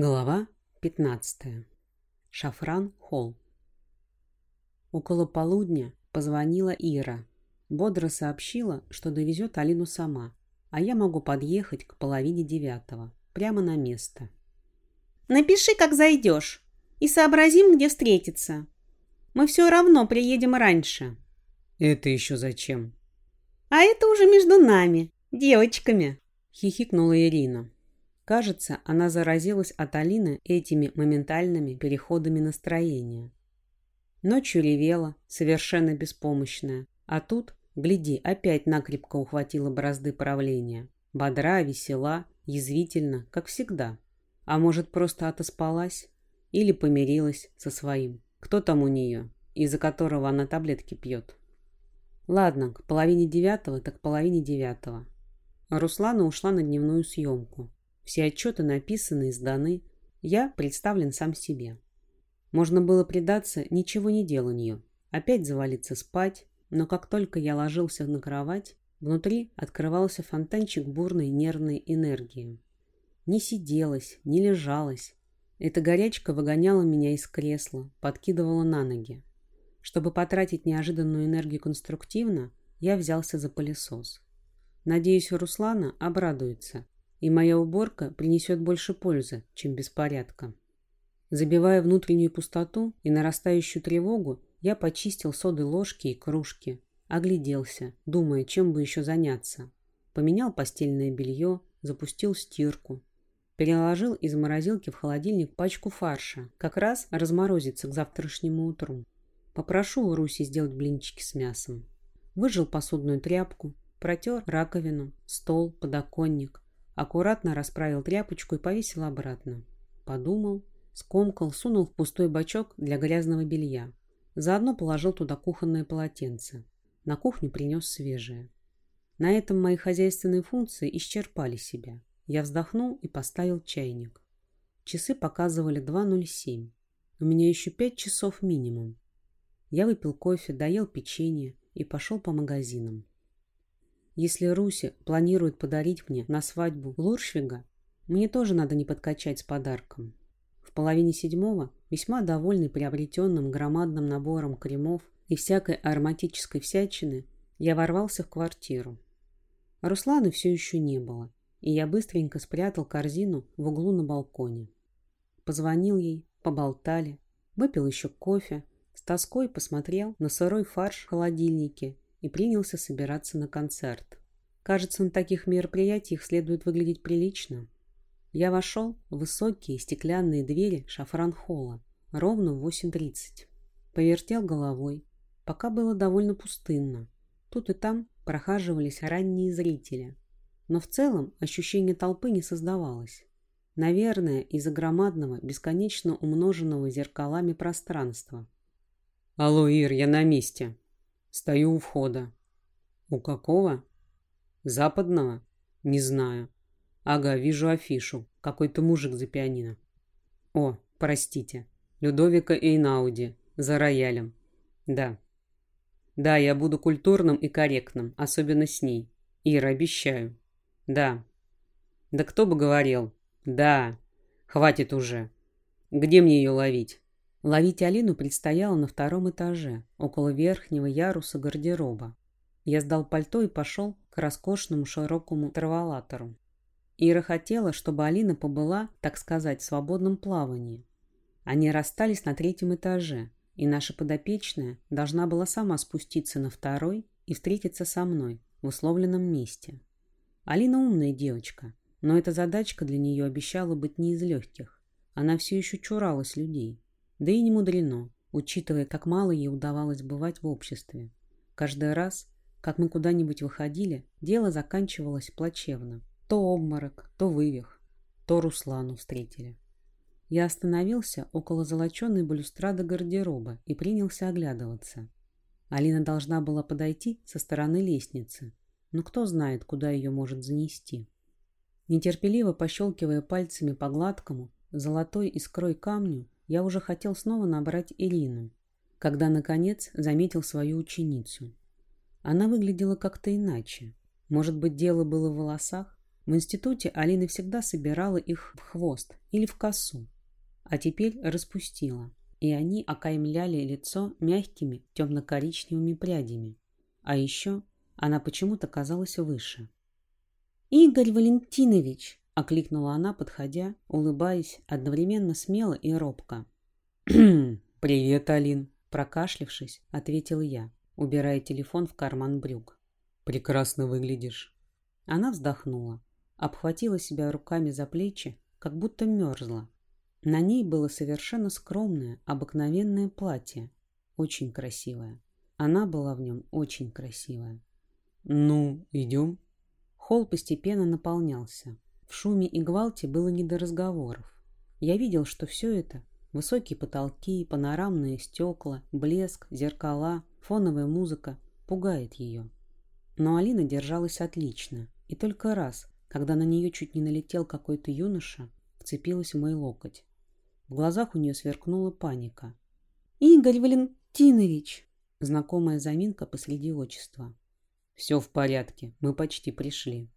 Глава 15. Шафран Холл. Около полудня позвонила Ира. Бодро сообщила, что довезет Алину сама, а я могу подъехать к половине девятого, прямо на место. «Напиши, как зайдешь, и сообразим, где встретиться. Мы все равно приедем раньше». «Это еще зачем?» «А это уже между нами, девочками», — хихикнула Ирина. Кажется, она заразилась от Алины этими моментальными переходами настроения. Ночью ревела, совершенно беспомощная, а тут, гляди, опять накрепко ухватила бразды правления. Бодра, весела, язвительно, как всегда. А может, просто отоспалась? Или помирилась со своим? Кто там у нее, из-за которого она таблетки пьет? Ладно, к половине девятого, так половине девятого. Руслана ушла на дневную съемку. Все отчеты написаны и сданы. Я представлен сам себе. Можно было предаться ничего не деланию, опять завалиться спать, но как только я ложился на кровать, внутри открывался фонтанчик бурной нервной энергии. Не сиделась, не лежалась. Эта горячка выгоняла меня из кресла, подкидывала на ноги. Чтобы потратить неожиданную энергию конструктивно, я взялся за пылесос. Надеюсь, Руслана обрадуется – и моя уборка принесет больше пользы, чем беспорядка. Забивая внутреннюю пустоту и нарастающую тревогу, я почистил соды ложки и кружки, огляделся, думая, чем бы еще заняться. Поменял постельное белье, запустил стирку. Переложил из морозилки в холодильник пачку фарша, как раз разморозится к завтрашнему утру. Попрошу у Руси сделать блинчики с мясом. Выжил посудную тряпку, протер раковину, стол, подоконник, Аккуратно расправил тряпочку и повесил обратно. Подумал, скомкал, сунул в пустой бачок для грязного белья. Заодно положил туда кухонное полотенце. На кухню принес свежее. На этом мои хозяйственные функции исчерпали себя. Я вздохнул и поставил чайник. Часы показывали 2.07. У меня еще пять часов минимум. Я выпил кофе, доел печенье и пошел по магазинам. Если Руси планирует подарить мне на свадьбу Луршвига, мне тоже надо не подкачать с подарком. В половине седьмого, весьма довольный приобретенным громадным набором кремов и всякой ароматической всячины, я ворвался в квартиру. Русланы все еще не было, и я быстренько спрятал корзину в углу на балконе. Позвонил ей, поболтали, выпил еще кофе, с тоской посмотрел на сырой фарш в холодильнике и принялся собираться на концерт. Кажется, на таких мероприятиях следует выглядеть прилично. Я вошел в высокие стеклянные двери шафран-холла ровно в 8.30. Повертел головой, пока было довольно пустынно. Тут и там прохаживались ранние зрители. Но в целом ощущение толпы не создавалось. Наверное, из-за громадного, бесконечно умноженного зеркалами пространства. «Алло, Ир, я на месте!» Стою у входа. У какого? Западного? Не знаю. Ага, вижу афишу. Какой-то мужик за пианино. О, простите. Людовика Эйнауди. За роялем. Да. Да, я буду культурным и корректным, особенно с ней. Ира, обещаю. Да. Да кто бы говорил. Да. Хватит уже. Где мне ее ловить? Ловить Алину предстояло на втором этаже, около верхнего яруса гардероба. Я сдал пальто и пошел к роскошному широкому траволатору. Ира хотела, чтобы Алина побыла, так сказать, в свободном плавании. Они расстались на третьем этаже, и наша подопечная должна была сама спуститься на второй и встретиться со мной в условленном месте. Алина умная девочка, но эта задачка для нее обещала быть не из легких. Она все еще чуралась людей. Да и не мудрено, учитывая, как мало ей удавалось бывать в обществе. Каждый раз, как мы куда-нибудь выходили, дело заканчивалось плачевно. То обморок, то вывих, то Руслану встретили. Я остановился около золоченой балюстрады гардероба и принялся оглядываться. Алина должна была подойти со стороны лестницы, но кто знает, куда ее может занести. Нетерпеливо пощелкивая пальцами по гладкому, золотой искрой камню, я уже хотел снова набрать Ирину, когда, наконец, заметил свою ученицу. Она выглядела как-то иначе. Может быть, дело было в волосах? В институте Алина всегда собирала их в хвост или в косу, а теперь распустила, и они окаймляли лицо мягкими темно-коричневыми прядями. А еще она почему-то казалась выше. «Игорь Валентинович!» — окликнула она, подходя, улыбаясь одновременно смело и робко. «Привет, Алин!» — прокашлившись, ответил я, убирая телефон в карман брюк. «Прекрасно выглядишь!» Она вздохнула обхватила себя руками за плечи, как будто мерзла. На ней было совершенно скромное, обыкновенное платье, очень красивое. Она была в нем очень красивая. «Ну, идем?» Холл постепенно наполнялся. В шуме и гвалте было не до разговоров. Я видел, что все это – высокие потолки, панорамные стекла, блеск, зеркала, фоновая музыка – пугает ее. Но Алина держалась отлично, и только раз, когда на нее чуть не налетел какой-то юноша, вцепилась в мой локоть. В глазах у нее сверкнула паника. «Игорь Валентинович!» Знакомая заминка посреди отчества. «Все в порядке, мы почти пришли».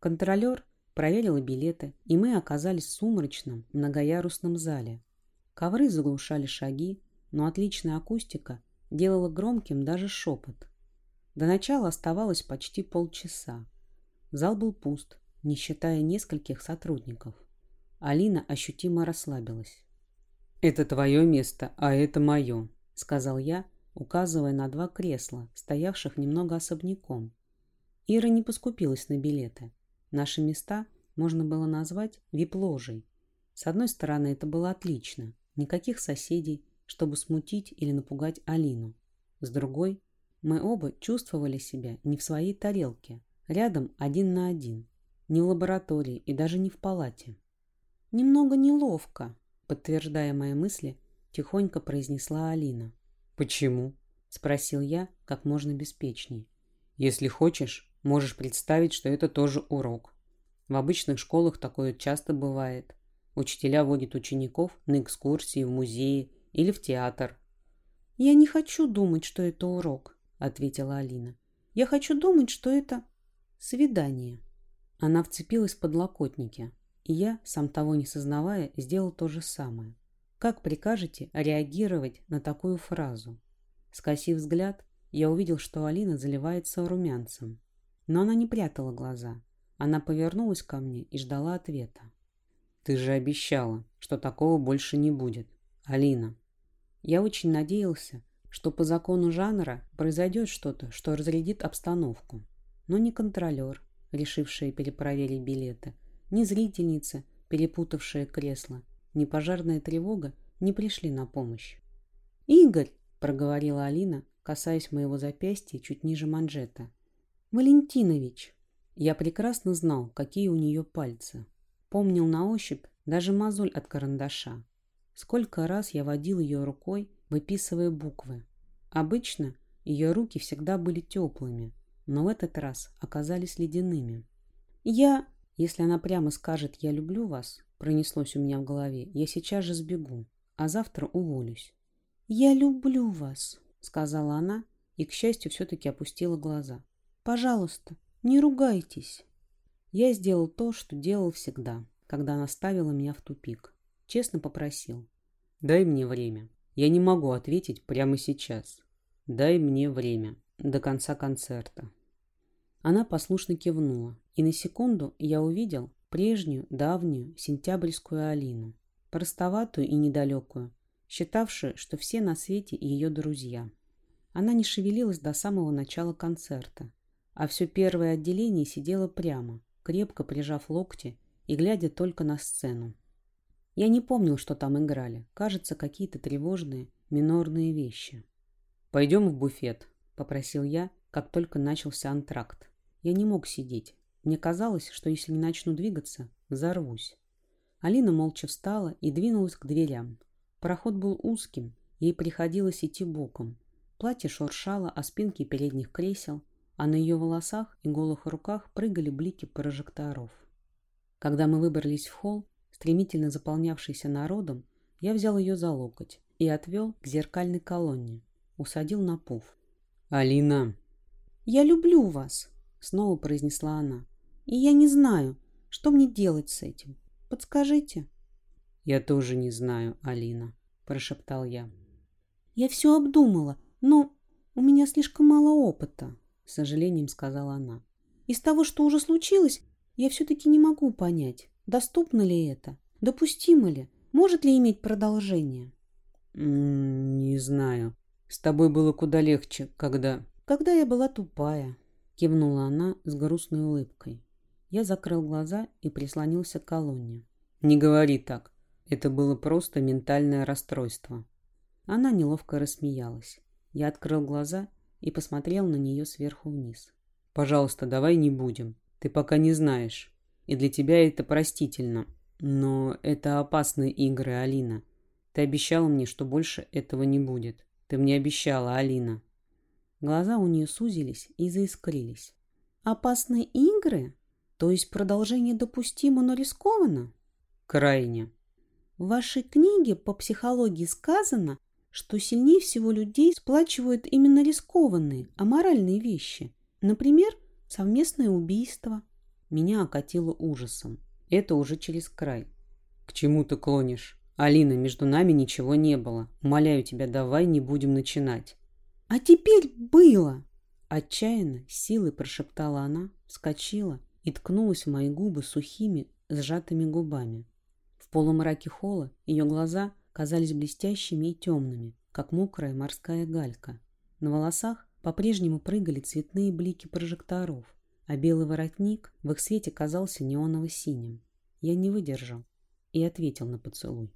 Контролер проверил билеты, и мы оказались в сумрачном, многоярусном зале. Ковры заглушали шаги, но отличная акустика делала громким даже шепот. До начала оставалось почти полчаса. Зал был пуст, не считая нескольких сотрудников. Алина ощутимо расслабилась. «Это твое место, а это мое», — сказал я, указывая на два кресла, стоявших немного особняком. Ира не поскупилась на билеты. Наши места можно было назвать вип-ложей. С одной стороны, это было отлично. Никаких соседей, чтобы смутить или напугать Алину. С другой, мы оба чувствовали себя не в своей тарелке, Рядом один на один. Не в лаборатории и даже не в палате. «Немного неловко», — подтверждая мои мысли, тихонько произнесла Алина. «Почему?» — спросил я как можно беспечней. «Если хочешь, можешь представить, что это тоже урок. В обычных школах такое часто бывает. Учителя водят учеников на экскурсии в музеи или в театр». «Я не хочу думать, что это урок», — ответила Алина. «Я хочу думать, что это Свидание. Она вцепилась в подлокотники, и я, сам того не сознавая, сделал то же самое. Как прикажете реагировать на такую фразу? Скосив взгляд, я увидел, что Алина заливается румянцем. Но она не прятала глаза. Она повернулась ко мне и ждала ответа. «Ты же обещала, что такого больше не будет. Алина». Я очень надеялся, что по закону жанра произойдет что-то, что разрядит обстановку. Но ни контролер, решившая перепроверить билеты, ни зрительница, перепутавшая кресло, ни пожарная тревога не пришли на помощь. «Игорь!» – проговорила Алина, касаясь моего запястья чуть ниже манжета. «Валентинович!» Я прекрасно знал, какие у нее пальцы. Помнил на ощупь даже мозоль от карандаша. Сколько раз я водил ее рукой, выписывая буквы. Обычно ее руки всегда были теплыми, но в этот раз оказались ледяными. «Я...» Если она прямо скажет «я люблю вас», пронеслось у меня в голове, я сейчас же сбегу, а завтра уволюсь. «Я люблю вас», — сказала она и, к счастью, все-таки опустила глаза. «Пожалуйста, не ругайтесь». Я сделал то, что делал всегда, когда она ставила меня в тупик. Честно попросил. «Дай мне время. Я не могу ответить прямо сейчас. Дай мне время до конца концерта». Она послушно кивнула, и на секунду я увидел прежнюю, давнюю, сентябрьскую Алину, простоватую и недалекую, считавшую, что все на свете ее друзья. Она не шевелилась до самого начала концерта, а все первое отделение сидело прямо, крепко прижав локти и глядя только на сцену. Я не помнил, что там играли. Кажется, какие-то тревожные, минорные вещи. «Пойдем в буфет», — попросил я, как только начался антракт. Я не мог сидеть. Мне казалось, что если не начну двигаться, взорвусь. Алина молча встала и двинулась к дверям. Проход был узким, ей приходилось идти боком. Платье шуршало о спинке передних кресел, а на ее волосах и голых руках прыгали блики прожекторов. Когда мы выбрались в холл, стремительно заполнявшийся народом, я взял ее за локоть и отвел к зеркальной колонне, усадил на пуф. «Алина!» «Я люблю вас!» снова произнесла она. И я не знаю, что мне делать с этим. Подскажите. Я тоже не знаю, Алина, прошептал я. Я все обдумала, но у меня слишком мало опыта, с сожалением сказала она. Из того, что уже случилось, я все-таки не могу понять, доступно ли это, допустимо ли, может ли иметь продолжение. «Не знаю. С тобой было куда легче, когда...» «Когда я была тупая», — кивнула она с грустной улыбкой. Я закрыл глаза и прислонился к колонне. «Не говори так. Это было просто ментальное расстройство». Она неловко рассмеялась. Я открыл глаза и посмотрел на нее сверху вниз. «Пожалуйста, давай не будем. Ты пока не знаешь. И для тебя это простительно. Но это опасные игры, Алина. Ты обещала мне, что больше этого не будет. Ты мне обещала, Алина. Глаза у нее сузились и заискрились. Опасные игры? То есть продолжение допустимо, но рискованно? Крайне. В вашей книге по психологии сказано, что сильнее всего людей сплачивают именно рискованные, аморальные вещи. Например, совместное убийство. Меня окатило ужасом. Это уже через край. К чему ты клонишь? «Алина, между нами ничего не было. Умоляю тебя, давай не будем начинать». «А теперь было!» Отчаянно, силой прошептала она, вскочила и ткнулась в мои губы сухими, сжатыми губами. В полумраке холла ее глаза казались блестящими и темными, как мокрая морская галька. На волосах по-прежнему прыгали цветные блики прожекторов, а белый воротник в их свете казался неоново-синим. Я не выдержал и ответил на поцелуй.